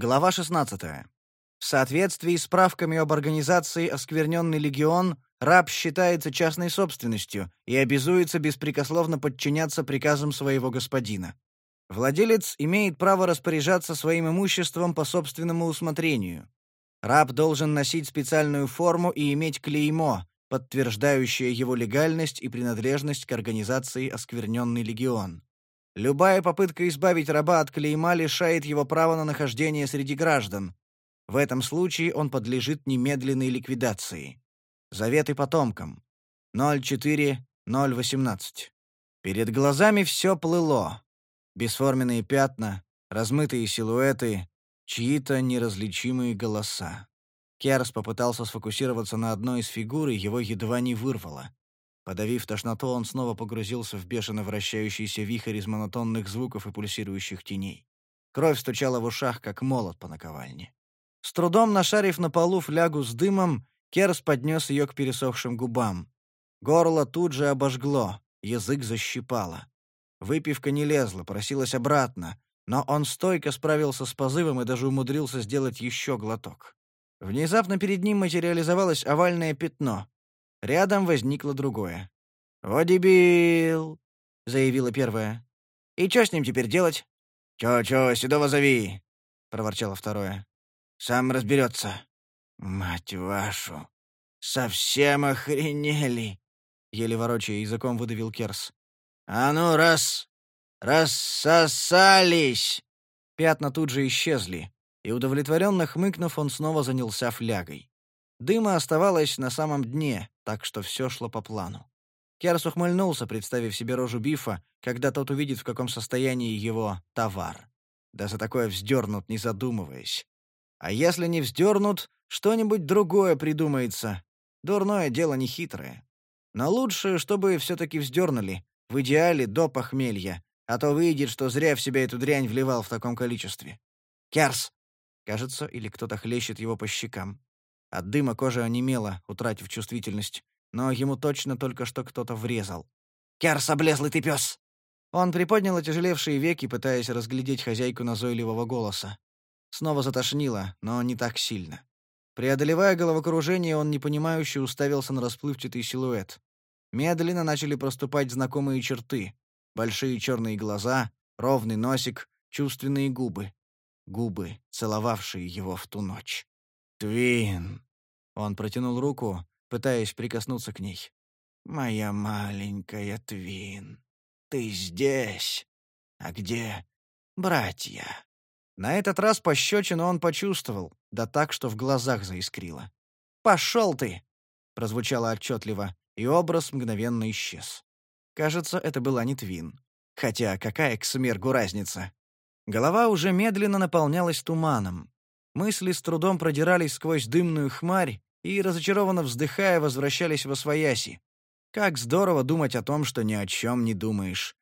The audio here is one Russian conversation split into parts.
Глава 16. В соответствии с справками об организации «Оскверненный легион», раб считается частной собственностью и обязуется беспрекословно подчиняться приказам своего господина. Владелец имеет право распоряжаться своим имуществом по собственному усмотрению. Раб должен носить специальную форму и иметь клеймо, подтверждающее его легальность и принадлежность к организации «Оскверненный легион». Любая попытка избавить раба от клейма лишает его права на нахождение среди граждан. В этом случае он подлежит немедленной ликвидации. Заветы потомкам. 04.018. Перед глазами все плыло. Бесформенные пятна, размытые силуэты, чьи-то неразличимые голоса. Керс попытался сфокусироваться на одной из фигур, и его едва не вырвало. Подавив тошноту, он снова погрузился в бешено вращающийся вихрь из монотонных звуков и пульсирующих теней. Кровь стучала в ушах, как молот по наковальне. С трудом нашарив на полу флягу с дымом, Керс поднес ее к пересохшим губам. Горло тут же обожгло, язык защипало. Выпивка не лезла, просилась обратно, но он стойко справился с позывом и даже умудрился сделать еще глоток. Внезапно перед ним материализовалось овальное пятно. Рядом возникло другое. «О, дебил!» — заявила первая. «И что с ним теперь делать?» «Чё-чё, Седова зови!» — проворчало второе. «Сам разберется». «Мать вашу! Совсем охренели!» — еле ворочая языком выдавил Керс. «А ну, раз! Рассосались!» Пятна тут же исчезли, и, удовлетворенно хмыкнув, он снова занялся флягой. Дыма оставалось на самом дне, так что все шло по плану. Керс ухмыльнулся, представив себе рожу Бифа, когда тот увидит, в каком состоянии его товар. Да за такое вздернут, не задумываясь. А если не вздернут, что-нибудь другое придумается. Дурное дело не хитрое. Но лучше, чтобы все-таки вздернули, в идеале до похмелья, а то выйдет, что зря в себя эту дрянь вливал в таком количестве. «Керс!» Кажется, или кто-то хлещет его по щекам. От дыма кожа онемела, утратив чувствительность, но ему точно только что кто-то врезал. «Керс, облезлый ты пес!» Он приподнял отяжелевшие веки, пытаясь разглядеть хозяйку назойливого голоса. Снова затошнило, но не так сильно. Преодолевая головокружение, он непонимающе уставился на расплывчатый силуэт. Медленно начали проступать знакомые черты. Большие черные глаза, ровный носик, чувственные губы. Губы, целовавшие его в ту ночь. «Твин!» Он протянул руку, пытаясь прикоснуться к ней. «Моя маленькая Твин, ты здесь? А где братья?» На этот раз пощечину он почувствовал, да так, что в глазах заискрило. «Пошел ты!» — прозвучало отчетливо, и образ мгновенно исчез. Кажется, это была не Твин. Хотя какая к смергу разница? Голова уже медленно наполнялась туманом. Мысли с трудом продирались сквозь дымную хмарь и, разочарованно вздыхая, возвращались во свояси. Как здорово думать о том, что ни о чем не думаешь.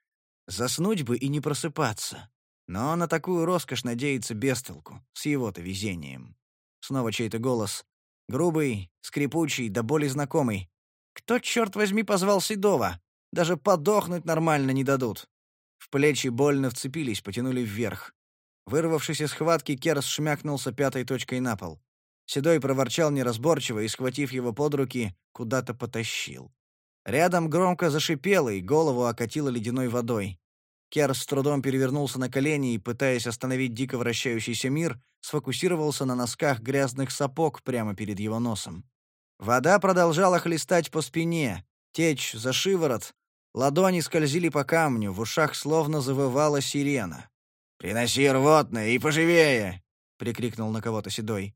Заснуть бы и не просыпаться. Но на такую роскошь надеяться без толку, с его-то везением. Снова чей-то голос. Грубый, скрипучий, да более знакомый. Кто, черт возьми, позвал Седова? Даже подохнуть нормально не дадут. В плечи больно вцепились, потянули вверх. Вырвавшись из схватки, Керс шмякнулся пятой точкой на пол. Седой проворчал неразборчиво и, схватив его под руки, куда-то потащил. Рядом громко зашипело, и голову окатило ледяной водой. Керс с трудом перевернулся на колени и, пытаясь остановить дико вращающийся мир, сфокусировался на носках грязных сапог прямо перед его носом. Вода продолжала хлестать по спине, течь за шиворот, ладони скользили по камню, в ушах словно завывала сирена. «Приноси рвотное и поживее!» — прикрикнул на кого-то Седой.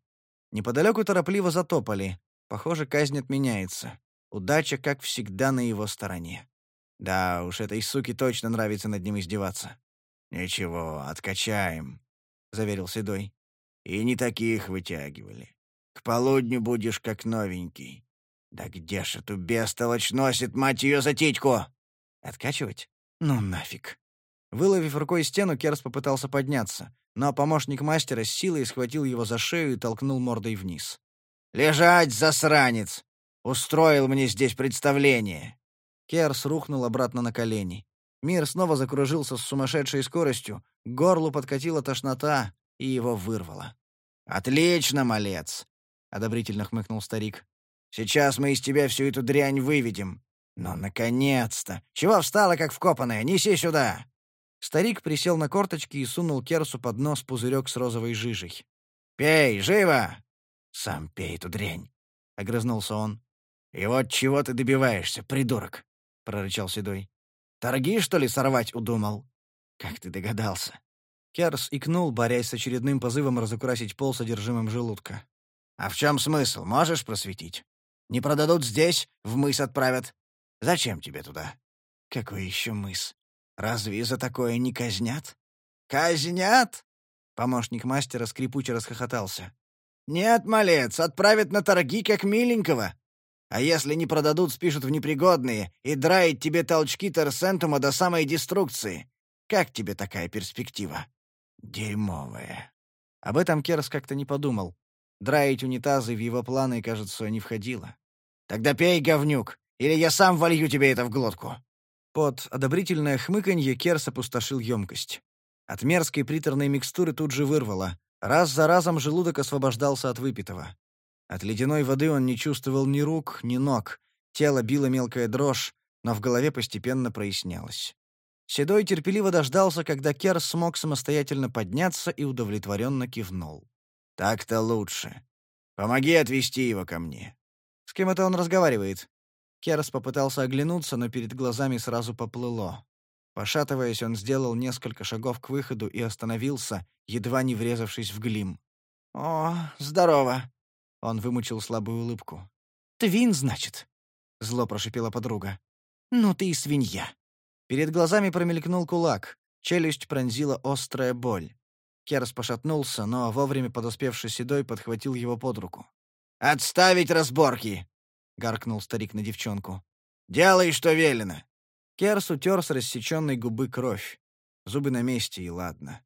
Неподалеку торопливо затопали. Похоже, казнь отменяется. Удача, как всегда, на его стороне. Да уж, этой суке точно нравится над ним издеваться. «Ничего, откачаем», — заверил Седой. «И не таких вытягивали. К полудню будешь как новенький. Да где ж эту бестолочь носит, мать ее, за титьку?» «Откачивать? Ну нафиг». Выловив рукой стену, Керс попытался подняться, но помощник мастера с силой схватил его за шею и толкнул мордой вниз. «Лежать, засранец! Устроил мне здесь представление!» Керс рухнул обратно на колени. Мир снова закружился с сумасшедшей скоростью, к горлу подкатила тошнота, и его вырвало. «Отлично, малец!» — одобрительно хмыкнул старик. «Сейчас мы из тебя всю эту дрянь выведем. Но, наконец-то! Чего встала, как вкопанная? Неси сюда!» Старик присел на корточки и сунул Керсу под нос пузырек с розовой жижей. «Пей, живо!» «Сам пей эту дрянь!» — огрызнулся он. «И вот чего ты добиваешься, придурок?» — прорычал Седой. «Торги, что ли, сорвать удумал?» «Как ты догадался?» Керс икнул, борясь с очередным позывом разукрасить пол содержимым желудка. «А в чем смысл, можешь просветить? Не продадут здесь, в мыс отправят. Зачем тебе туда?» «Какой еще мыс? Разве за такое не казнят?» «Казнят?» Помощник мастера скрипуче расхохотался. «Нет, малец, отправят на торги, как миленького. А если не продадут, спишут в непригодные и драить тебе толчки Терсентума до самой деструкции. Как тебе такая перспектива?» Дерьмовая. Об этом Керс как-то не подумал. Драить унитазы в его планы, кажется, не входило. «Тогда пей, говнюк, или я сам волью тебе это в глотку!» Под одобрительное хмыканье Керс опустошил емкость. От мерзкой приторной микстуры тут же вырвало. Раз за разом желудок освобождался от выпитого. От ледяной воды он не чувствовал ни рук, ни ног. Тело било мелкая дрожь, но в голове постепенно прояснялось. Седой терпеливо дождался, когда Кер смог самостоятельно подняться и удовлетворенно кивнул. «Так-то лучше. Помоги отвести его ко мне». «С кем это он разговаривает?» Керс попытался оглянуться, но перед глазами сразу поплыло. Пошатываясь, он сделал несколько шагов к выходу и остановился, едва не врезавшись в глим. «О, здорово!» Он вымучил слабую улыбку. «Твин, значит?» — зло прошипела подруга. «Ну ты и свинья!» Перед глазами промелькнул кулак. Челюсть пронзила острая боль. Керс пошатнулся, но вовремя подоспевший Седой подхватил его под руку. «Отставить разборки!» — гаркнул старик на девчонку. «Делай, что велено!» Керс утер с рассеченной губы кровь. Зубы на месте, и ладно.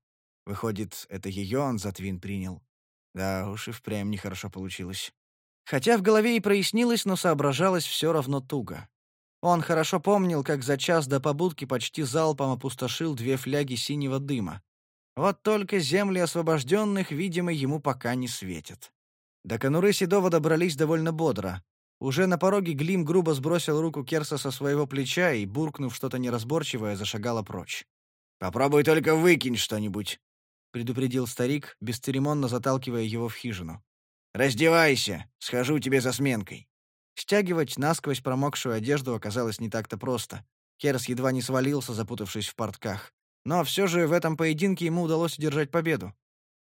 Выходит, это ее он за Твин принял. Да уж и впрямь нехорошо получилось. Хотя в голове и прояснилось, но соображалось все равно туго. Он хорошо помнил, как за час до побудки почти залпом опустошил две фляги синего дыма. Вот только земли освобожденных, видимо, ему пока не светят. До конуры Седова добрались довольно бодро. Уже на пороге Глим грубо сбросил руку Керса со своего плеча и, буркнув что-то неразборчивое, зашагала прочь. «Попробуй только выкинь что-нибудь», — предупредил старик, бесцеремонно заталкивая его в хижину. «Раздевайся, схожу тебе за сменкой». Стягивать насквозь промокшую одежду оказалось не так-то просто. Керс едва не свалился, запутавшись в портках. Но все же в этом поединке ему удалось удержать победу.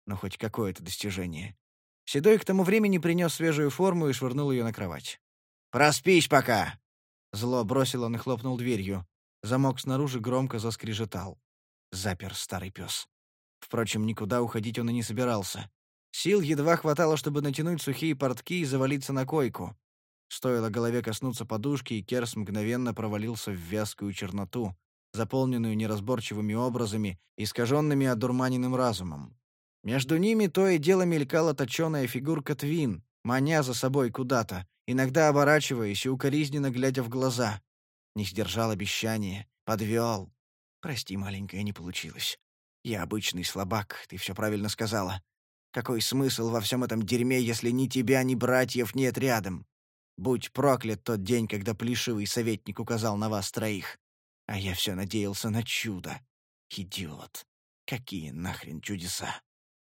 Ну, хоть какое-то достижение. Седой к тому времени принес свежую форму и швырнул ее на кровать. «Проспись пока!» Зло бросил он и хлопнул дверью. Замок снаружи громко заскрежетал. Запер старый пес. Впрочем, никуда уходить он и не собирался. Сил едва хватало, чтобы натянуть сухие портки и завалиться на койку. Стоило голове коснуться подушки, и Керс мгновенно провалился в вязкую черноту, заполненную неразборчивыми образами, искаженными одурманенным разумом. Между ними то и дело мелькала точеная фигурка Твин, маня за собой куда-то, иногда оборачиваясь и укоризненно глядя в глаза. Не сдержал обещания, подвел. «Прости, маленькая, не получилось. Я обычный слабак, ты все правильно сказала. Какой смысл во всем этом дерьме, если ни тебя, ни братьев нет рядом? Будь проклят тот день, когда плешивый советник указал на вас троих. А я все надеялся на чудо. Идиот. Какие нахрен чудеса?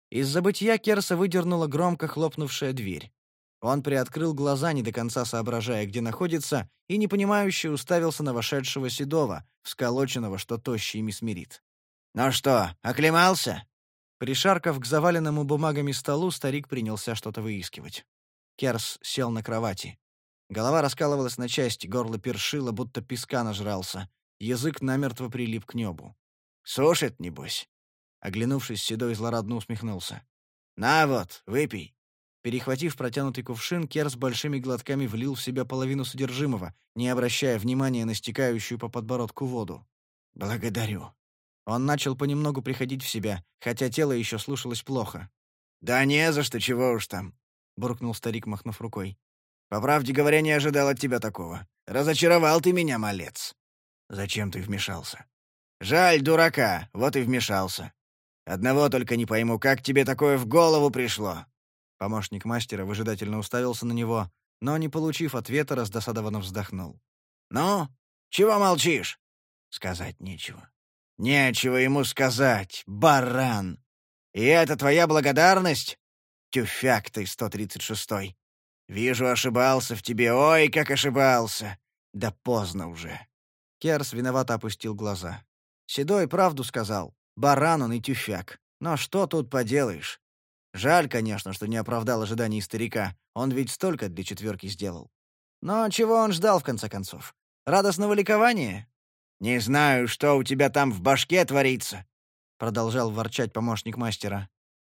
Из забытья Керса выдернула громко хлопнувшая дверь. Он приоткрыл глаза, не до конца соображая, где находится, и непонимающе уставился на вошедшего Седова, всколоченного, что тощий смирит. «Ну что, оклемался?» Пришаркав к заваленному бумагами столу, старик принялся что-то выискивать. Керс сел на кровати. Голова раскалывалась на части, горло першило, будто песка нажрался. Язык намертво прилип к небу. «Сушит, небось?» Оглянувшись, Седой злорадно усмехнулся. «На вот, выпей». Перехватив протянутый кувшин, Кер с большими глотками влил в себя половину содержимого, не обращая внимания на стекающую по подбородку воду. «Благодарю». Он начал понемногу приходить в себя, хотя тело еще слушалось плохо. «Да не за что, чего уж там», — буркнул старик, махнув рукой. По правде говоря, не ожидал от тебя такого. Разочаровал ты меня, малец. Зачем ты вмешался? Жаль дурака, вот и вмешался. Одного только не пойму, как тебе такое в голову пришло?» Помощник мастера выжидательно уставился на него, но, не получив ответа, раздосадованно вздохнул. «Ну, чего молчишь?» «Сказать нечего». «Нечего ему сказать, баран! И это твоя благодарность? Тюфяк ты, 136-й. Вижу, ошибался в тебе, ой, как ошибался. Да поздно уже». Керс виновато опустил глаза. Седой правду сказал. Баран он и тюфяк. Но что тут поделаешь? Жаль, конечно, что не оправдал ожиданий старика. Он ведь столько для четверки сделал. Но чего он ждал, в конце концов? Радостного ликования? «Не знаю, что у тебя там в башке творится», — продолжал ворчать помощник мастера.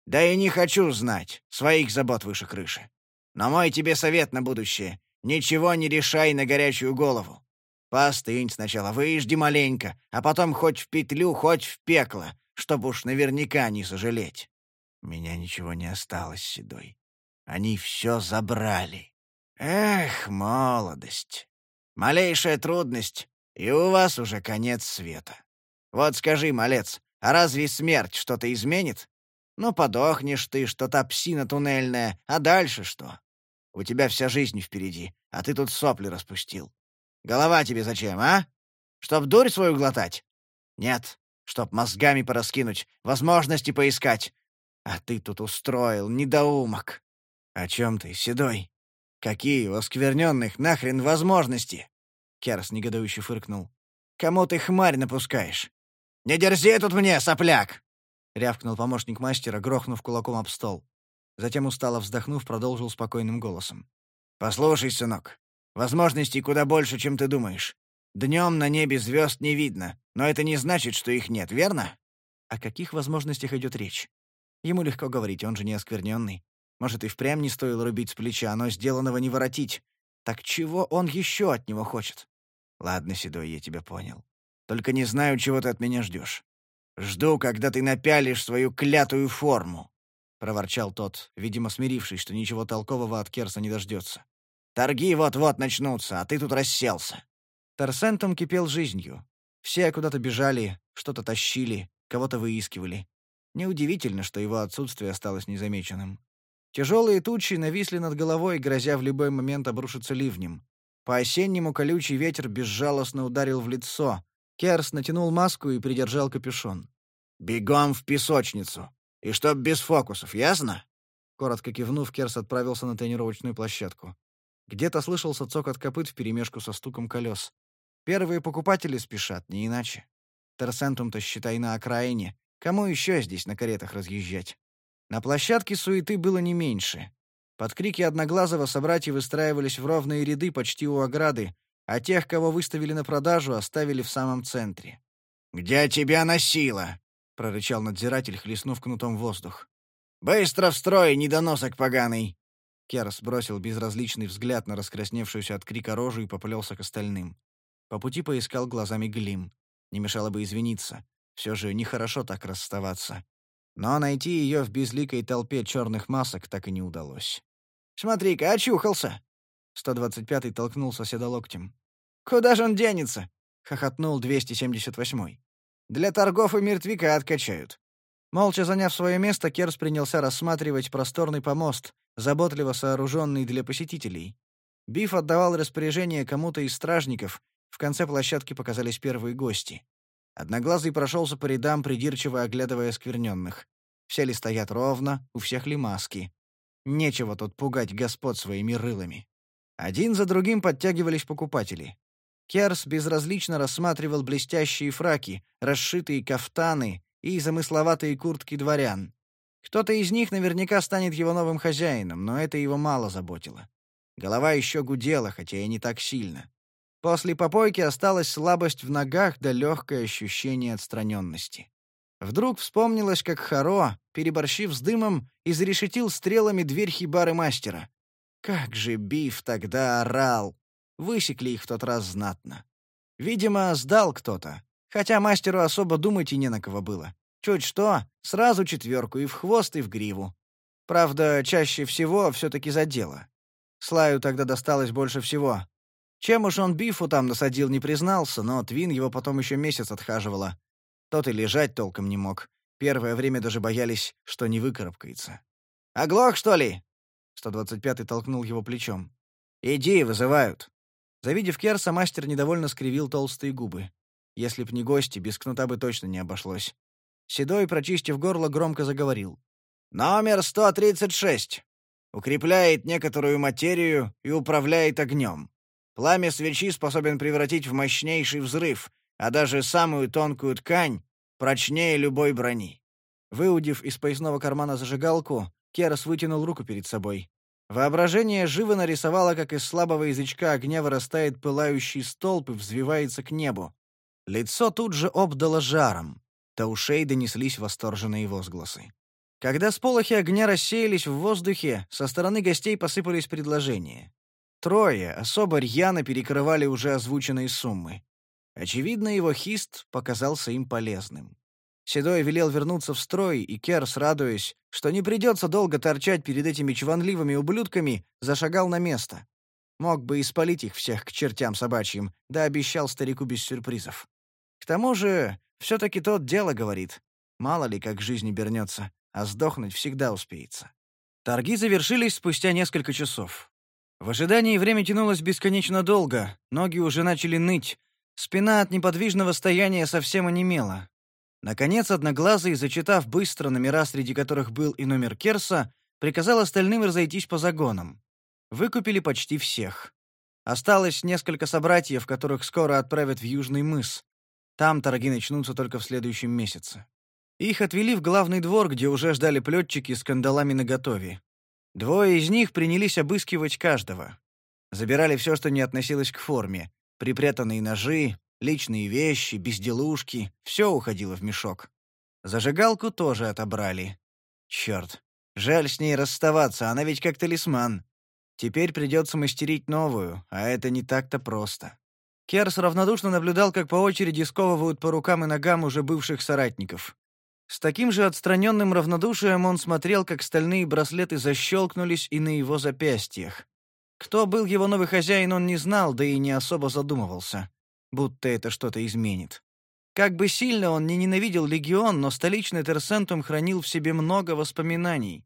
«Да и не хочу знать. Своих забот выше крыши. Но мой тебе совет на будущее. Ничего не решай на горячую голову. Постынь сначала, выжди маленько, а потом хоть в петлю, хоть в пекло, чтобы уж наверняка не сожалеть. Меня ничего не осталось, Седой. Они все забрали. Эх, молодость. Малейшая трудность, и у вас уже конец света. Вот скажи, малец, а разве смерть что-то изменит? Ну, подохнешь ты, что та псина туннельная, а дальше что? У тебя вся жизнь впереди, а ты тут сопли распустил. Голова тебе зачем, а? Чтоб дурь свою глотать? Нет, чтоб мозгами пораскинуть, возможности поискать. А ты тут устроил, недоумок. О чем ты, седой? Какие у оскверненных нахрен возможности? Керс негодующе фыркнул. «Кому ты хмарь напускаешь?» «Не дерзи тут мне, сопляк!» — рявкнул помощник мастера, грохнув кулаком об стол. Затем, устало вздохнув, продолжил спокойным голосом. «Послушай, сынок, возможностей куда больше, чем ты думаешь. Днем на небе звезд не видно, но это не значит, что их нет, верно?» О каких возможностях идет речь? Ему легко говорить, он же не оскверненный. Может, и впрямь не стоило рубить с плеча, но сделанного не воротить. Так чего он еще от него хочет? Ладно, Седой, я тебя понял. Только не знаю, чего ты от меня ждешь. Жду, когда ты напялишь свою клятую форму, проворчал тот, видимо, смирившись, что ничего толкового от Керса не дождется. Торги вот-вот начнутся, а ты тут расселся. Торсентум кипел жизнью. Все куда-то бежали, что-то тащили, кого-то выискивали. Неудивительно, что его отсутствие осталось незамеченным. Тяжелые тучи нависли над головой, грозя в любой момент обрушиться ливнем. По-осеннему колючий ветер безжалостно ударил в лицо. Керс натянул маску и придержал капюшон. «Бегом в песочницу! И чтоб без фокусов, ясно?» Коротко кивнув, Керс отправился на тренировочную площадку. Где-то слышался цокот копыт вперемешку со стуком колес. Первые покупатели спешат, не иначе. Терсентум-то, считай, на окраине. Кому еще здесь на каретах разъезжать? На площадке суеты было не меньше. Под крики Одноглазого собратья выстраивались в ровные ряды почти у ограды, а тех, кого выставили на продажу, оставили в самом центре. «Где тебя носило?» — прорычал надзиратель, хлестнув кнутом воздух. «Быстро в строй, недоносок поганый!» Керс бросил безразличный взгляд на раскрасневшуюся от крика рожу и поплелся к остальным. По пути поискал глазами Глим. Не мешало бы извиниться. Все же нехорошо так расставаться. Но найти ее в безликой толпе черных масок так и не удалось. Смотри-ка, очухался!» 125-й толкнул соседа локтем. «Куда же он денется?» — хохотнул 278-й. «Для торгов и мертвяка откачают». Молча заняв свое место, Керс принялся рассматривать просторный помост, заботливо сооруженный для посетителей. Биф отдавал распоряжение кому-то из стражников, в конце площадки показались первые гости. Одноглазый прошелся по рядам, придирчиво оглядывая скверненных. Все ли стоят ровно, у всех ли маски. Нечего тут пугать господ своими рылами. Один за другим подтягивались покупатели. Керс безразлично рассматривал блестящие фраки, расшитые кафтаны и замысловатые куртки дворян. Кто-то из них наверняка станет его новым хозяином, но это его мало заботило. Голова еще гудела, хотя и не так сильно. После попойки осталась слабость в ногах да легкое ощущение отстраненности. Вдруг вспомнилось, как Харо, переборщив с дымом, изрешетил стрелами дверь хибары мастера. Как же Биф тогда орал! Высекли их в тот раз знатно. Видимо, сдал кто-то, хотя мастеру особо думать и не на кого было. Чуть что, сразу четверку и в хвост, и в гриву. Правда, чаще всего все-таки за дело. Слаю тогда досталось больше всего. Чем уж он Бифу там насадил, не признался, но Твин его потом еще месяц отхаживала. Тот и лежать толком не мог. Первое время даже боялись, что не выкарабкается. «Оглох, что ли?» 125-й толкнул его плечом. «Иди, вызывают». Завидев Керса, мастер недовольно скривил толстые губы. Если б не гости, без кнута бы точно не обошлось. Седой, прочистив горло, громко заговорил. «Номер 136. Укрепляет некоторую материю и управляет огнем. Пламя свечи способен превратить в мощнейший взрыв, а даже самую тонкую ткань прочнее любой брони». Выудив из поясного кармана зажигалку, Керас вытянул руку перед собой. Воображение живо нарисовало, как из слабого язычка огня вырастает пылающий столб и взвивается к небу. Лицо тут же обдало жаром. До ушей донеслись восторженные возгласы. Когда сполохи огня рассеялись в воздухе, со стороны гостей посыпались предложения. Трое особо рьяно перекрывали уже озвученные суммы. Очевидно, его хист показался им полезным. Седой велел вернуться в строй, и Керс, радуясь, что не придется долго торчать перед этими чванливыми ублюдками, зашагал на место. Мог бы испалить их всех к чертям собачьим, да обещал старику без сюрпризов. К тому же, все-таки тот дело говорит. Мало ли, как жизнь обернется, а сдохнуть всегда успеется. Торги завершились спустя несколько часов. В ожидании время тянулось бесконечно долго, ноги уже начали ныть, спина от неподвижного стояния совсем онемела. Наконец, Одноглазый, зачитав быстро номера, среди которых был и номер Керса, приказал остальным разойтись по загонам. Выкупили почти всех. Осталось несколько собратьев, которых скоро отправят в Южный мыс. Там торги начнутся только в следующем месяце. Их отвели в главный двор, где уже ждали плетчики с кандалами наготове. Двое из них принялись обыскивать каждого. Забирали все, что не относилось к форме. Припрятанные ножи, Личные вещи, безделушки — все уходило в мешок. Зажигалку тоже отобрали. Черт, жаль с ней расставаться, она ведь как талисман. Теперь придется мастерить новую, а это не так-то просто. Керс равнодушно наблюдал, как по очереди сковывают по рукам и ногам уже бывших соратников. С таким же отстраненным равнодушием он смотрел, как стальные браслеты защелкнулись и на его запястьях. Кто был его новый хозяин, он не знал, да и не особо задумывался будто это что-то изменит. Как бы сильно он не ненавидел легион, но столичный Терсентум хранил в себе много воспоминаний.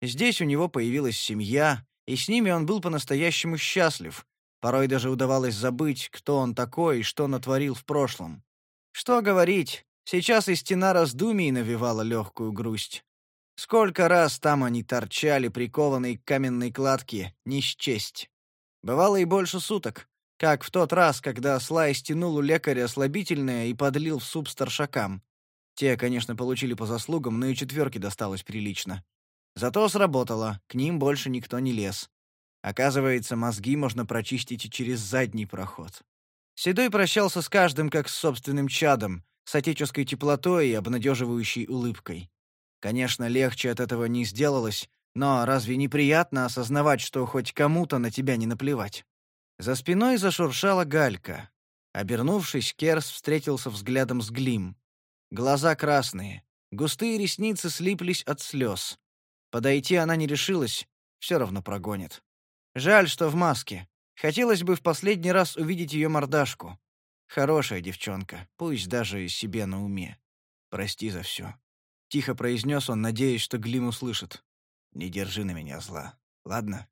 Здесь у него появилась семья, и с ними он был по-настоящему счастлив. Порой даже удавалось забыть, кто он такой и что натворил в прошлом. Что говорить, сейчас и стена раздумий навевала легкую грусть. Сколько раз там они торчали, прикованные к каменной кладке, не счесть. Бывало и больше суток. Как в тот раз, когда Слай стянул у лекаря слабительное и подлил в суп старшакам. Те, конечно, получили по заслугам, но и четверке досталось прилично. Зато сработало, к ним больше никто не лез. Оказывается, мозги можно прочистить и через задний проход. Седой прощался с каждым, как с собственным чадом, с отеческой теплотой и обнадеживающей улыбкой. Конечно, легче от этого не сделалось, но разве неприятно осознавать, что хоть кому-то на тебя не наплевать? За спиной зашуршала галька. Обернувшись, Керс встретился взглядом с Глим. Глаза красные, густые ресницы слиплись от слез. Подойти она не решилась, все равно прогонит. Жаль, что в маске. Хотелось бы в последний раз увидеть ее мордашку. Хорошая девчонка, пусть даже себе на уме. Прости за все. Тихо произнес он, надеясь, что Глим услышит. Не держи на меня зла, ладно?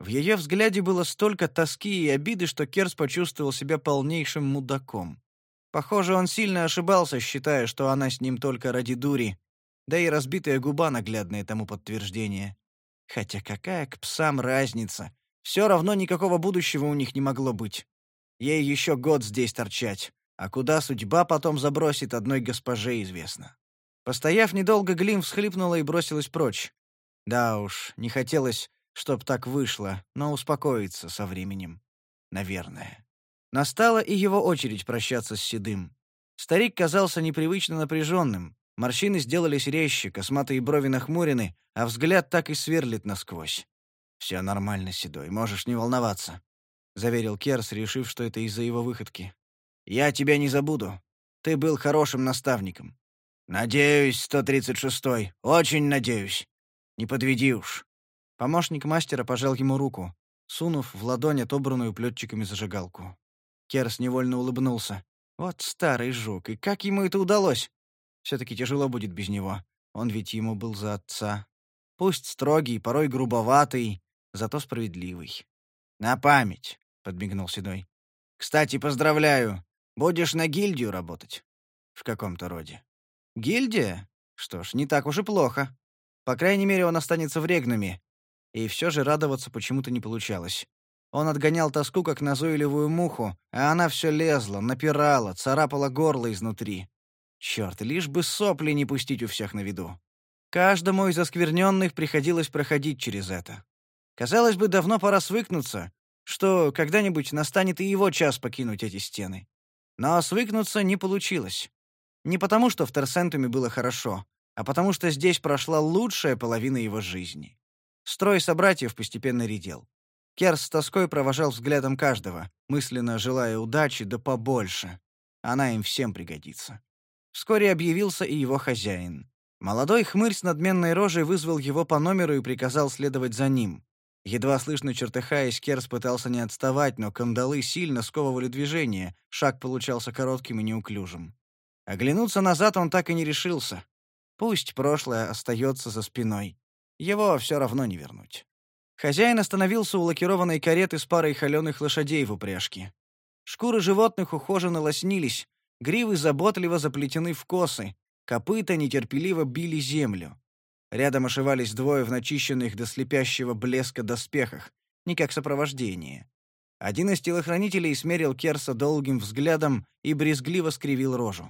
В ее взгляде было столько тоски и обиды, что Керс почувствовал себя полнейшим мудаком. Похоже, он сильно ошибался, считая, что она с ним только ради дури, да и разбитая губа наглядное тому подтверждение. Хотя какая к псам разница? Все равно никакого будущего у них не могло быть. Ей еще год здесь торчать, а куда судьба потом забросит, одной госпоже известно. Постояв недолго, Глим всхлипнула и бросилась прочь. Да уж, не хотелось, чтоб так вышло, но успокоится со временем. Наверное. Настала и его очередь прощаться с Седым. Старик казался непривычно напряженным. Морщины сделались резче, косматые брови нахмурены, а взгляд так и сверлит насквозь. «Все нормально, Седой, можешь не волноваться», — заверил Керс, решив, что это из-за его выходки. «Я тебя не забуду. Ты был хорошим наставником». «Надеюсь, 136-й, очень надеюсь. Не подведи уж». Помощник мастера пожал ему руку, сунув в ладонь отобранную плетчиками зажигалку. Керс невольно улыбнулся. Вот старый жук, и как ему это удалось? Все-таки тяжело будет без него. Он ведь ему был за отца. Пусть строгий, порой грубоватый, зато справедливый. «На память», — подмигнул Седой. «Кстати, поздравляю. Будешь на гильдию работать?» «В каком-то роде». «Гильдия? Что ж, не так уж и плохо. По крайней мере, он останется в Регнуме. И все же радоваться почему-то не получалось. Он отгонял тоску, как назойливую муху, а она все лезла, напирала, царапала горло изнутри. Черт, лишь бы сопли не пустить у всех на виду. Каждому из оскверненных приходилось проходить через это. Казалось бы, давно пора свыкнуться, что когда-нибудь настанет и его час покинуть эти стены. Но свыкнуться не получилось. Не потому, что в Терсентуме было хорошо, а потому что здесь прошла лучшая половина его жизни. Строй собратьев постепенно редел. Керс с тоской провожал взглядом каждого, мысленно желая удачи да побольше. Она им всем пригодится. Вскоре объявился и его хозяин. Молодой хмырь с надменной рожей вызвал его по номеру и приказал следовать за ним. Едва слышно чертыхаясь, Керс пытался не отставать, но кандалы сильно сковывали движение, шаг получался коротким и неуклюжим. Оглянуться назад он так и не решился. Пусть прошлое остается за спиной. Его все равно не вернуть. Хозяин остановился у лакированной кареты с парой холеных лошадей в упряжке. Шкуры животных ухоженно лоснились, гривы заботливо заплетены в косы, копыта нетерпеливо били землю. Рядом ошивались двое в начищенных до слепящего блеска доспехах, не как сопровождение. Один из телохранителей смерил Керса долгим взглядом и брезгливо скривил рожу.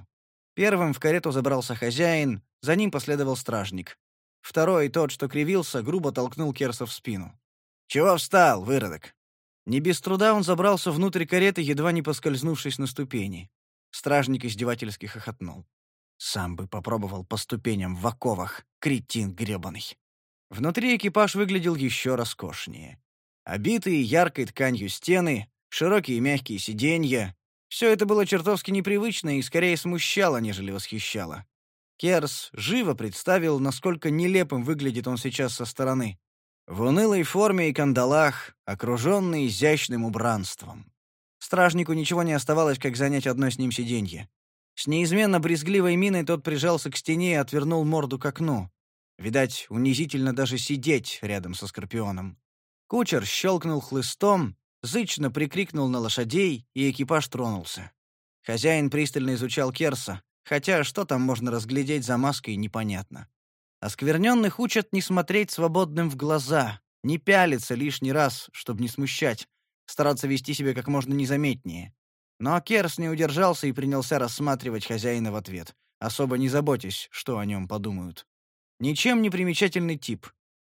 Первым в карету забрался хозяин, за ним последовал стражник. Второй, тот, что кривился, грубо толкнул Керса в спину. «Чего встал, выродок?» Не без труда он забрался внутрь кареты, едва не поскользнувшись на ступени. Стражник издевательски хохотнул. Сам бы попробовал по ступеням в оковах, кретин гребаный. Внутри экипаж выглядел еще роскошнее. Обитые яркой тканью стены, широкие мягкие сиденья. Все это было чертовски непривычно и скорее смущало, нежели восхищало. Керс живо представил, насколько нелепым выглядит он сейчас со стороны. В унылой форме и кандалах, окруженный изящным убранством. Стражнику ничего не оставалось, как занять одно с ним сиденье. С неизменно брезгливой миной тот прижался к стене и отвернул морду к окну. Видать, унизительно даже сидеть рядом со Скорпионом. Кучер щелкнул хлыстом, зычно прикрикнул на лошадей, и экипаж тронулся. Хозяин пристально изучал Керса, Хотя что там можно разглядеть за маской, непонятно. Оскверненных учат не смотреть свободным в глаза, не пялиться лишний раз, чтобы не смущать, стараться вести себя как можно незаметнее. Но Керс не удержался и принялся рассматривать хозяина в ответ, особо не заботясь, что о нем подумают. Ничем не примечательный тип.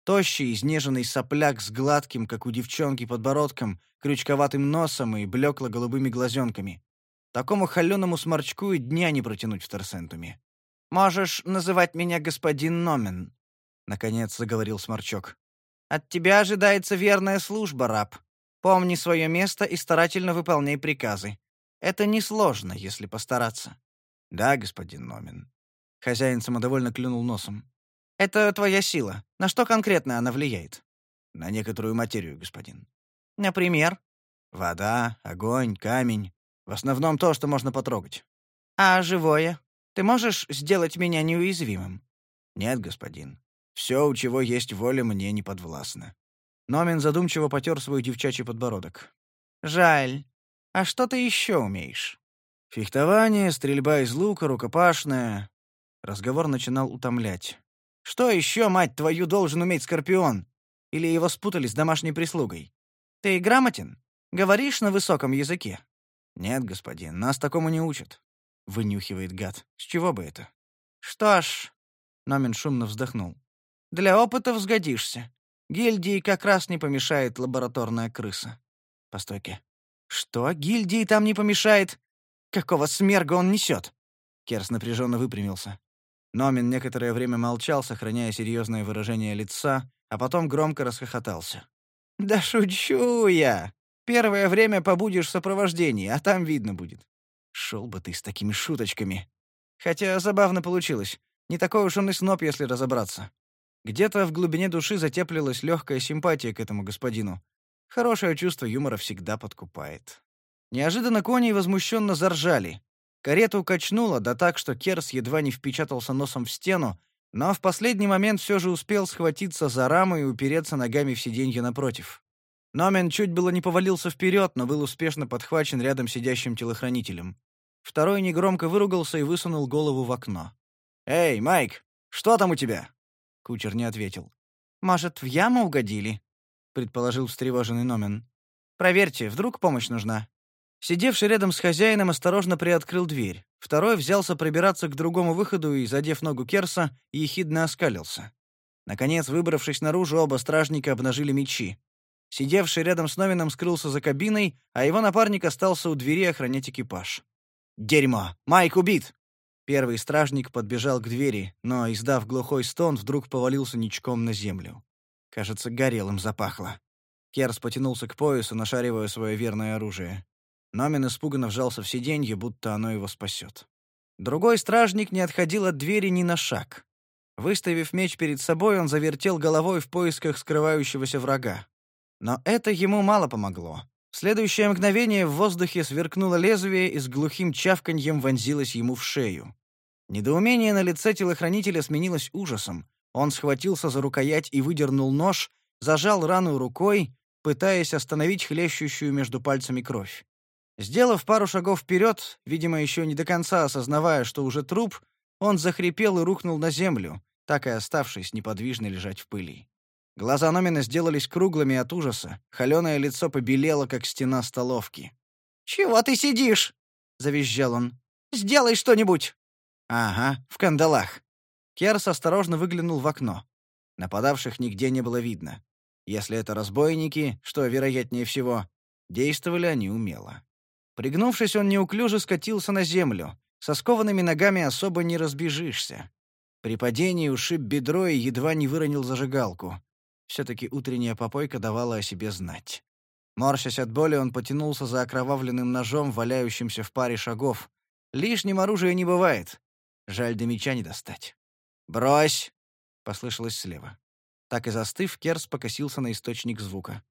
Тощий, изнеженный сопляк с гладким, как у девчонки, подбородком, крючковатым носом и блекло-голубыми глазенками. Такому холеному сморчку и дня не протянуть в Торсентуме. «Можешь называть меня господин Номен», — наконец заговорил сморчок. «От тебя ожидается верная служба, раб. Помни свое место и старательно выполняй приказы. Это несложно, если постараться». «Да, господин Номен». Хозяин самодовольно клюнул носом. «Это твоя сила. На что конкретно она влияет?» «На некоторую материю, господин». «Например?» «Вода, огонь, камень, в основном то, что можно потрогать. А живое? Ты можешь сделать меня неуязвимым? Нет, господин. Все, у чего есть воля, мне не подвластно. Номин задумчиво потер свой девчачий подбородок. Жаль. А что ты еще умеешь? Фехтование, стрельба из лука, рукопашная. Разговор начинал утомлять. Что еще, мать твою, должен уметь Скорпион? Или его спутали с домашней прислугой? Ты грамотен? Говоришь на высоком языке? «Нет, господин, нас такому не учат», — вынюхивает гад. «С чего бы это?» «Что ж...» — Номин шумно вздохнул. «Для опыта взгодишься. Гильдии как раз не помешает лабораторная крыса». «Постойки. Что? Гильдии там не помешает? Какого смерга он несет?» Керс напряженно выпрямился. Номин некоторое время молчал, сохраняя серьезное выражение лица, а потом громко расхохотался. «Да шучу я! Первое время побудешь в сопровождении, а там видно будет. Шел бы ты с такими шуточками. Хотя забавно получилось. Не такой уж он и сноп, если разобраться. Где-то в глубине души затеплилась легкая симпатия к этому господину. Хорошее чувство юмора всегда подкупает. Неожиданно кони возмущенно заржали. Карету качнуло, да так, что Керс едва не впечатался носом в стену, но в последний момент все же успел схватиться за раму и упереться ногами в сиденье напротив. Номен чуть было не повалился вперед, но был успешно подхвачен рядом сидящим телохранителем. Второй негромко выругался и высунул голову в окно. «Эй, Майк, что там у тебя?» Кучер не ответил. «Может, в яму угодили?» — предположил встревоженный Номен. «Проверьте, вдруг помощь нужна». Сидевший рядом с хозяином осторожно приоткрыл дверь. Второй взялся пробираться к другому выходу и, задев ногу Керса, ехидно оскалился. Наконец, выбравшись наружу, оба стражника обнажили мечи. Сидевший рядом с Новином скрылся за кабиной, а его напарник остался у двери охранять экипаж. «Дерьмо! Майк убит!» Первый стражник подбежал к двери, но, издав глухой стон, вдруг повалился ничком на землю. Кажется, горелым запахло. Керс потянулся к поясу, нашаривая свое верное оружие. Номин испуганно вжался в сиденье, будто оно его спасет. Другой стражник не отходил от двери ни на шаг. Выставив меч перед собой, он завертел головой в поисках скрывающегося врага. Но это ему мало помогло. В следующее мгновение в воздухе сверкнуло лезвие и с глухим чавканьем вонзилось ему в шею. Недоумение на лице телохранителя сменилось ужасом. Он схватился за рукоять и выдернул нож, зажал рану рукой, пытаясь остановить хлещущую между пальцами кровь. Сделав пару шагов вперед, видимо, еще не до конца осознавая, что уже труп, он захрипел и рухнул на землю, так и оставшись неподвижно лежать в пыли. Глаза Номина сделались круглыми от ужаса, холеное лицо побелело, как стена столовки. «Чего ты сидишь?» — завизжал он. «Сделай что-нибудь!» «Ага, в кандалах». Керс осторожно выглянул в окно. Нападавших нигде не было видно. Если это разбойники, что вероятнее всего, действовали они умело. Пригнувшись, он неуклюже скатился на землю. Со скованными ногами особо не разбежишься. При падении ушиб бедро и едва не выронил зажигалку. Все-таки утренняя попойка давала о себе знать. Морщась от боли, он потянулся за окровавленным ножом, валяющимся в паре шагов. Лишним оружия не бывает. Жаль, до меча не достать. «Брось!» — послышалось слева. Так и застыв, Керс покосился на источник звука.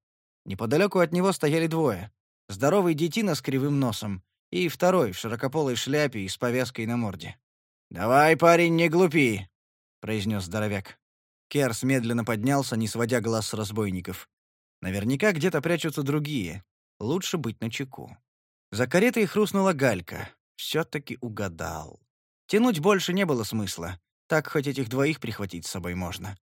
Неподалеку от него стояли двое здоровый детина с кривым носом и второй в широкополой шляпе и с повязкой на морде. «Давай, парень, не глупи!» — произнес здоровяк. Керс медленно поднялся, не сводя глаз с разбойников. Наверняка где-то прячутся другие. Лучше быть начеку. За каретой хрустнула галька. Все-таки угадал. Тянуть больше не было смысла. Так хоть этих двоих прихватить с собой можно.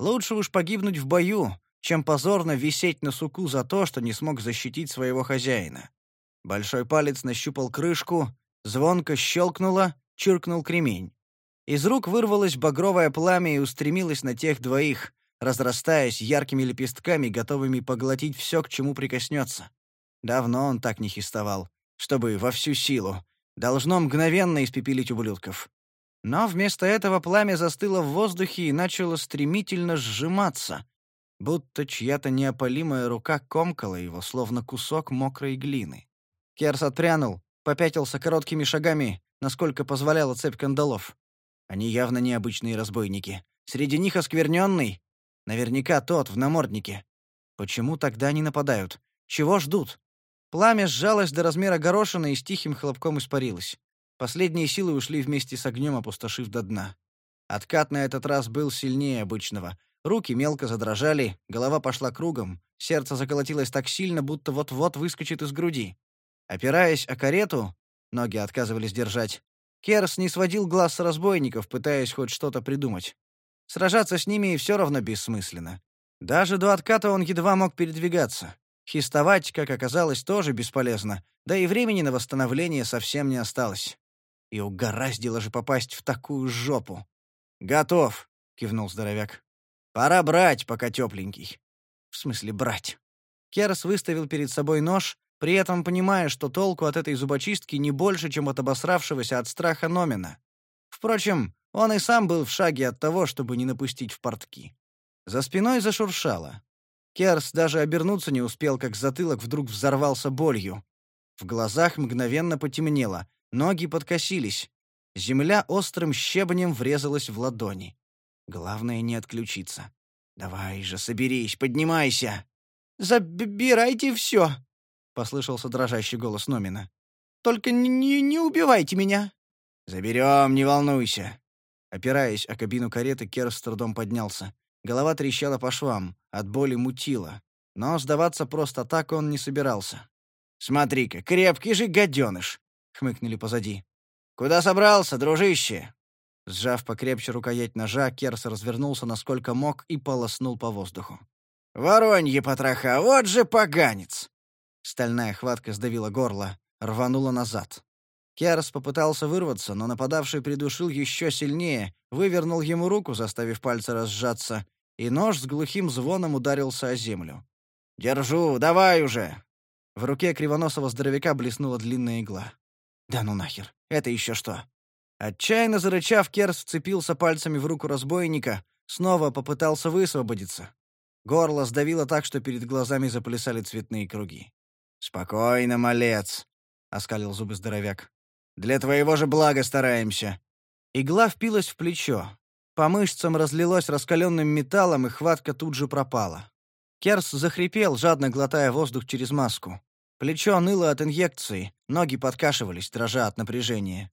Лучше уж погибнуть в бою, чем позорно висеть на суку за то, что не смог защитить своего хозяина. Большой палец нащупал крышку, звонко щелкнуло, чиркнул кремень. Из рук вырвалось багровое пламя и устремилось на тех двоих, разрастаясь яркими лепестками, готовыми поглотить все, к чему прикоснется. Давно он так не хистовал, чтобы во всю силу. Должно мгновенно испепелить ублюдков. Но вместо этого пламя застыло в воздухе и начало стремительно сжиматься, будто чья-то неопалимая рука комкала его, словно кусок мокрой глины. Керс отпрянул, попятился короткими шагами, насколько позволяла цепь кандалов. Они явно необычные разбойники. Среди них оскверненный. Наверняка тот, в наморднике. Почему тогда не нападают? Чего ждут? Пламя сжалось до размера горошины и с тихим хлопком испарилось. Последние силы ушли вместе с огнем, опустошив до дна. Откат на этот раз был сильнее обычного, Руки мелко задрожали, голова пошла кругом, сердце заколотилось так сильно, будто вот-вот выскочит из груди. Опираясь о карету, ноги отказывались держать, Керс не сводил глаз с разбойников, пытаясь хоть что-то придумать. Сражаться с ними все равно бессмысленно. Даже до отката он едва мог передвигаться. Хистовать, как оказалось, тоже бесполезно, да и времени на восстановление совсем не осталось. И угораздило же попасть в такую жопу. «Готов», — кивнул здоровяк. Пора брать, пока тепленький. В смысле брать. Керс выставил перед собой нож, при этом понимая, что толку от этой зубочистки не больше, чем от обосравшегося от страха Номина. Впрочем, он и сам был в шаге от того, чтобы не напустить в портки. За спиной зашуршало. Керс даже обернуться не успел, как затылок вдруг взорвался болью. В глазах мгновенно потемнело, ноги подкосились. Земля острым щебнем врезалась в ладони. Главное не отключиться. Давай же, соберись, поднимайся. Забирайте все, послышался дрожащий голос Номина. Только не, не убивайте меня!» «Заберем, не волнуйся!» Опираясь о кабину кареты, Керс с трудом поднялся. Голова трещала по швам, от боли мутила. Но сдаваться просто так он не собирался. «Смотри-ка, крепкий же гаденыш!» — хмыкнули позади. «Куда собрался, дружище?» Сжав покрепче рукоять ножа, Керс развернулся насколько мог и полоснул по воздуху. «Воронье потроха, вот же поганец!» Стальная хватка сдавила горло, рванула назад. Керс попытался вырваться, но нападавший придушил еще сильнее, вывернул ему руку, заставив пальцы разжаться, и нож с глухим звоном ударился о землю. «Держу, давай уже!» В руке кривоносого здоровяка блеснула длинная игла. «Да ну нахер, это еще что?» Отчаянно зарычав, Керс вцепился пальцами в руку разбойника, снова попытался высвободиться. Горло сдавило так, что перед глазами заплясали цветные круги. «Спокойно, малец», — оскалил зубы здоровяк. «Для твоего же блага стараемся». Игла впилась в плечо. По мышцам разлилось раскаленным металлом, и хватка тут же пропала. Керс захрипел, жадно глотая воздух через маску. Плечо ныло от инъекции, ноги подкашивались, дрожа от напряжения.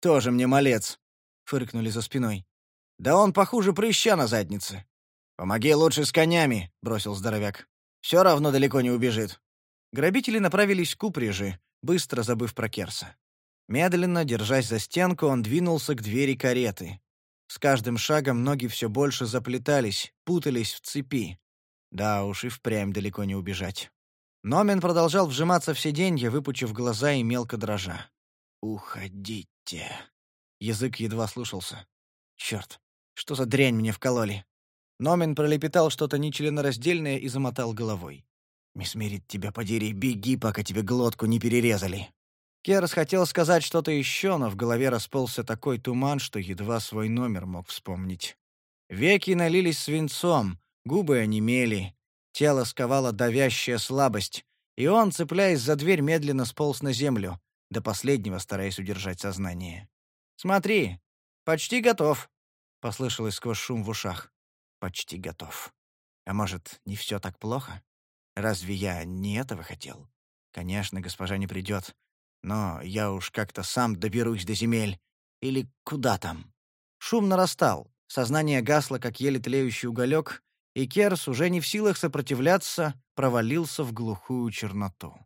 «Тоже мне малец», — фыркнули за спиной. «Да он похуже прыща на заднице». «Помоги лучше с конями», — бросил здоровяк. «Все равно далеко не убежит». Грабители направились к упряжи, быстро забыв про Керса. Медленно, держась за стенку, он двинулся к двери кареты. С каждым шагом ноги все больше заплетались, путались в цепи. Да уж и впрямь далеко не убежать. Номен продолжал вжиматься в сиденье, выпучив глаза и мелко дрожа. «Уходите!» Язык едва слушался. «Черт, что за дрянь мне вкололи?» Номен пролепетал что-то нечленораздельное и замотал головой. «Мисс Мерит, тебя подери, беги, пока тебе глотку не перерезали!» Керс хотел сказать что-то еще, но в голове расползся такой туман, что едва свой номер мог вспомнить. Веки налились свинцом, губы онемели, Тело сковала давящая слабость, и он, цепляясь за дверь, медленно сполз на землю, до последнего стараясь удержать сознание. «Смотри, почти готов», — послышалось сквозь шум в ушах. «Почти готов. А может, не все так плохо? Разве я не этого хотел? Конечно, госпожа не придет, но я уж как-то сам доберусь до земель. Или куда там?» Шум нарастал, сознание гасло, как еле тлеющий уголек, и Керс, уже не в силах сопротивляться, провалился в глухую черноту.